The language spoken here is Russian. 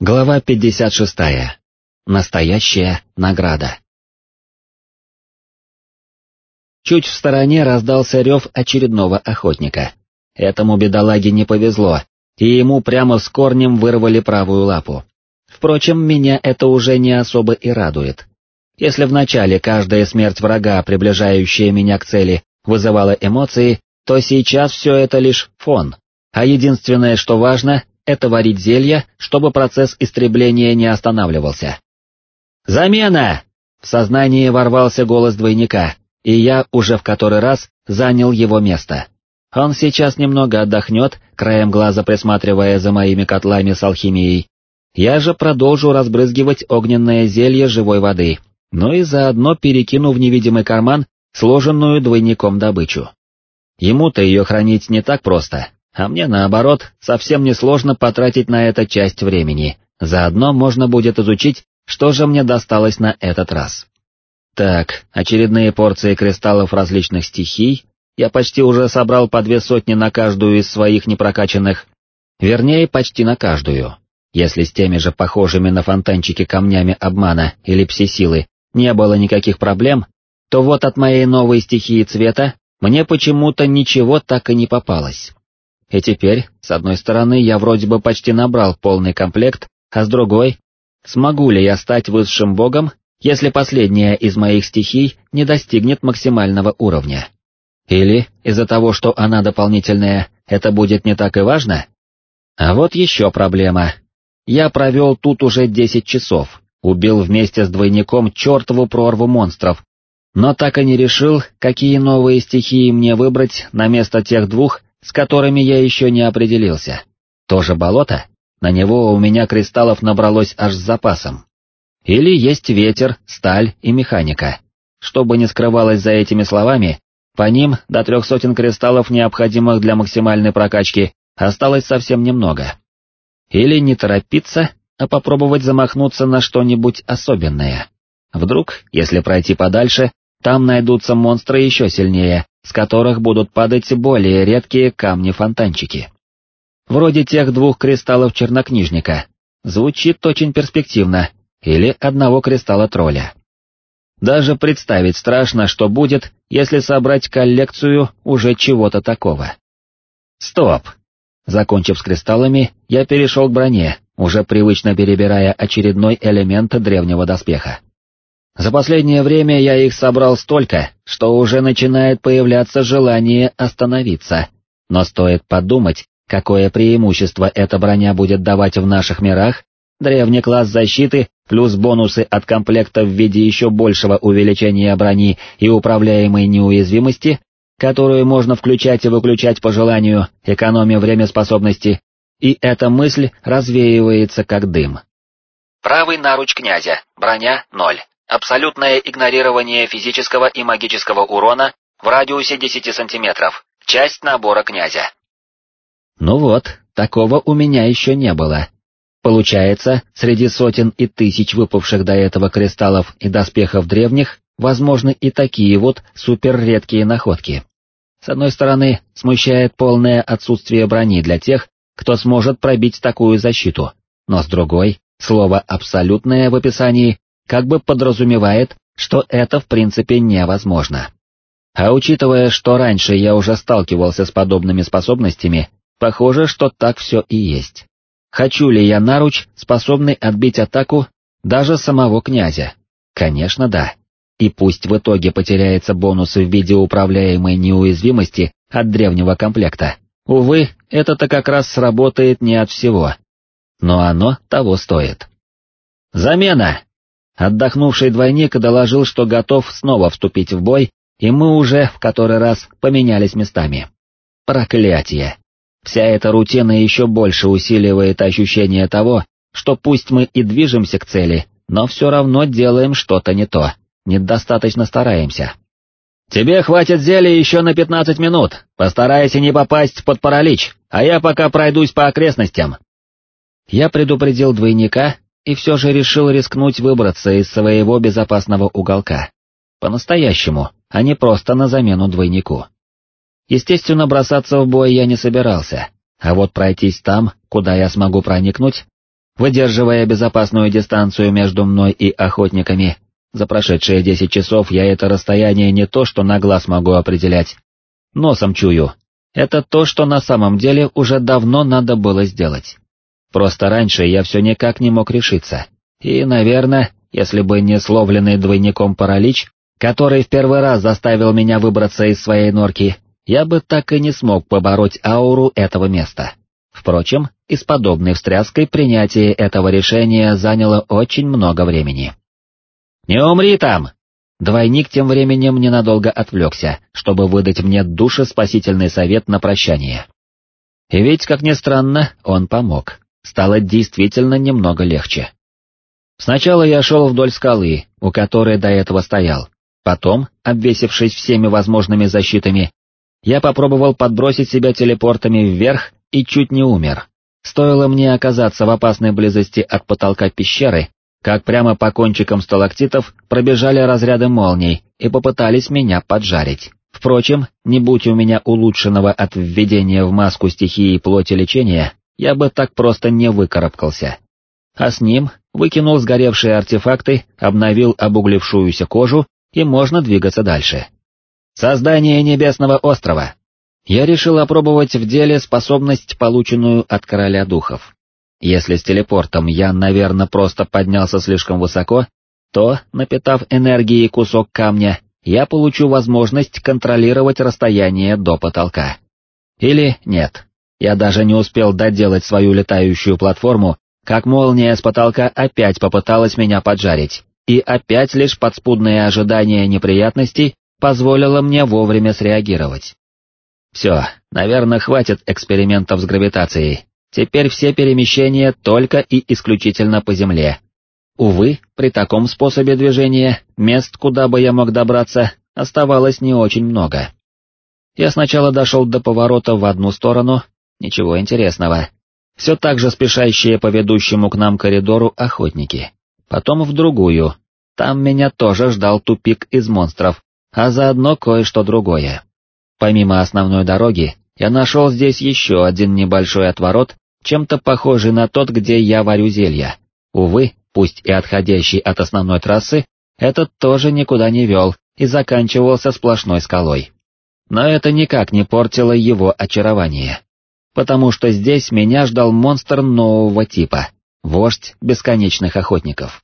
Глава 56. Настоящая награда. Чуть в стороне раздался рев очередного охотника. Этому бедолаге не повезло, и ему прямо с корнем вырвали правую лапу. Впрочем, меня это уже не особо и радует. Если вначале каждая смерть врага, приближающая меня к цели, вызывала эмоции, то сейчас все это лишь фон. А единственное, что важно, это варить зелья, чтобы процесс истребления не останавливался. «Замена!» В сознание ворвался голос двойника, и я уже в который раз занял его место. Он сейчас немного отдохнет, краем глаза присматривая за моими котлами с алхимией. Я же продолжу разбрызгивать огненное зелье живой воды, ну и заодно перекину в невидимый карман сложенную двойником добычу. Ему-то ее хранить не так просто, а мне наоборот, совсем несложно потратить на это часть времени, заодно можно будет изучить, что же мне досталось на этот раз. Так, очередные порции кристаллов различных стихий, я почти уже собрал по две сотни на каждую из своих непрокачанных, вернее, почти на каждую. Если с теми же похожими на фонтанчики камнями обмана или пси-силы не было никаких проблем, то вот от моей новой стихии цвета мне почему-то ничего так и не попалось. И теперь, с одной стороны, я вроде бы почти набрал полный комплект, а с другой, смогу ли я стать высшим богом, если последняя из моих стихий не достигнет максимального уровня? Или, из-за того, что она дополнительная, это будет не так и важно? А вот еще проблема. Я провел тут уже 10 часов, убил вместе с двойником чертову прорву монстров, но так и не решил, какие новые стихии мне выбрать на место тех двух, с которыми я еще не определился. Тоже болото? На него у меня кристаллов набралось аж с запасом. Или есть ветер, сталь и механика. Что бы ни скрывалось за этими словами, по ним до трех сотен кристаллов, необходимых для максимальной прокачки, осталось совсем немного. Или не торопиться, а попробовать замахнуться на что-нибудь особенное. Вдруг, если пройти подальше, там найдутся монстры еще сильнее, с которых будут падать более редкие камни-фонтанчики. Вроде тех двух кристаллов чернокнижника. Звучит очень перспективно, или одного кристалла тролля. Даже представить страшно, что будет, если собрать коллекцию уже чего-то такого. Стоп! Закончив с кристаллами, я перешел к броне, уже привычно перебирая очередной элемент древнего доспеха. За последнее время я их собрал столько, что уже начинает появляться желание остановиться. Но стоит подумать, какое преимущество эта броня будет давать в наших мирах, древний класс защиты плюс бонусы от комплекта в виде еще большего увеличения брони и управляемой неуязвимости, которую можно включать и выключать по желанию, экономя время способности, и эта мысль развеивается как дым. Правый наруч князя, броня ноль. Абсолютное игнорирование физического и магического урона в радиусе 10 сантиметров. Часть набора князя. Ну вот, такого у меня еще не было. Получается, среди сотен и тысяч выпавших до этого кристаллов и доспехов древних, возможны и такие вот суперредкие находки. С одной стороны, смущает полное отсутствие брони для тех, кто сможет пробить такую защиту, но с другой, слово «абсолютное» в описании как бы подразумевает, что это в принципе невозможно. А учитывая, что раньше я уже сталкивался с подобными способностями, похоже, что так все и есть. Хочу ли я наруч, способный отбить атаку даже самого князя? Конечно, да. И пусть в итоге потеряется бонус в виде управляемой неуязвимости от древнего комплекта. Увы, это-то как раз сработает не от всего. Но оно того стоит. «Замена!» Отдохнувший двойник доложил, что готов снова вступить в бой, и мы уже в который раз поменялись местами. Проклятие! Вся эта рутина еще больше усиливает ощущение того, что пусть мы и движемся к цели, но все равно делаем что-то не то, недостаточно стараемся. «Тебе хватит зелья еще на пятнадцать минут, постарайся не попасть под паралич, а я пока пройдусь по окрестностям». Я предупредил двойника и все же решил рискнуть выбраться из своего безопасного уголка. По-настоящему, а не просто на замену двойнику. Естественно, бросаться в бой я не собирался, а вот пройтись там, куда я смогу проникнуть, выдерживая безопасную дистанцию между мной и охотниками. За прошедшие десять часов я это расстояние не то что на глаз могу определять. Носом чую. Это то, что на самом деле уже давно надо было сделать. Просто раньше я все никак не мог решиться. И, наверное, если бы не словленный двойником паралич, который в первый раз заставил меня выбраться из своей норки, я бы так и не смог побороть ауру этого места. Впрочем, и с подобной встряской принятие этого решения заняло очень много времени. «Не умри там!» Двойник тем временем ненадолго отвлекся, чтобы выдать мне душеспасительный совет на прощание. И ведь, как ни странно, он помог. Стало действительно немного легче. Сначала я шел вдоль скалы, у которой до этого стоял. Потом, обвесившись всеми возможными защитами, я попробовал подбросить себя телепортами вверх и чуть не умер. Стоило мне оказаться в опасной близости от потолка пещеры, как прямо по кончикам сталактитов пробежали разряды молний и попытались меня поджарить. Впрочем, не будь у меня улучшенного от введения в маску стихии плоти лечения, я бы так просто не выкарабкался. А с ним выкинул сгоревшие артефакты, обновил обуглившуюся кожу, и можно двигаться дальше. Создание Небесного острова. Я решил опробовать в деле способность, полученную от Короля Духов. Если с телепортом я, наверное, просто поднялся слишком высоко, то, напитав энергией кусок камня, я получу возможность контролировать расстояние до потолка. Или нет, я даже не успел доделать свою летающую платформу, как молния с потолка опять попыталась меня поджарить, и опять лишь подспудное ожидание неприятностей позволило мне вовремя среагировать. Все, наверное, хватит экспериментов с гравитацией, теперь все перемещения только и исключительно по Земле. Увы, при таком способе движения, мест, куда бы я мог добраться, оставалось не очень много. Я сначала дошел до поворота в одну сторону, ничего интересного, все так же спешащие по ведущему к нам коридору охотники. Потом в другую. Там меня тоже ждал тупик из монстров, а заодно кое-что другое. Помимо основной дороги, я нашел здесь еще один небольшой отворот, чем-то похожий на тот, где я варю зелья. Увы, пусть и отходящий от основной трассы, этот тоже никуда не вел и заканчивался сплошной скалой. Но это никак не портило его очарование потому что здесь меня ждал монстр нового типа, вождь бесконечных охотников.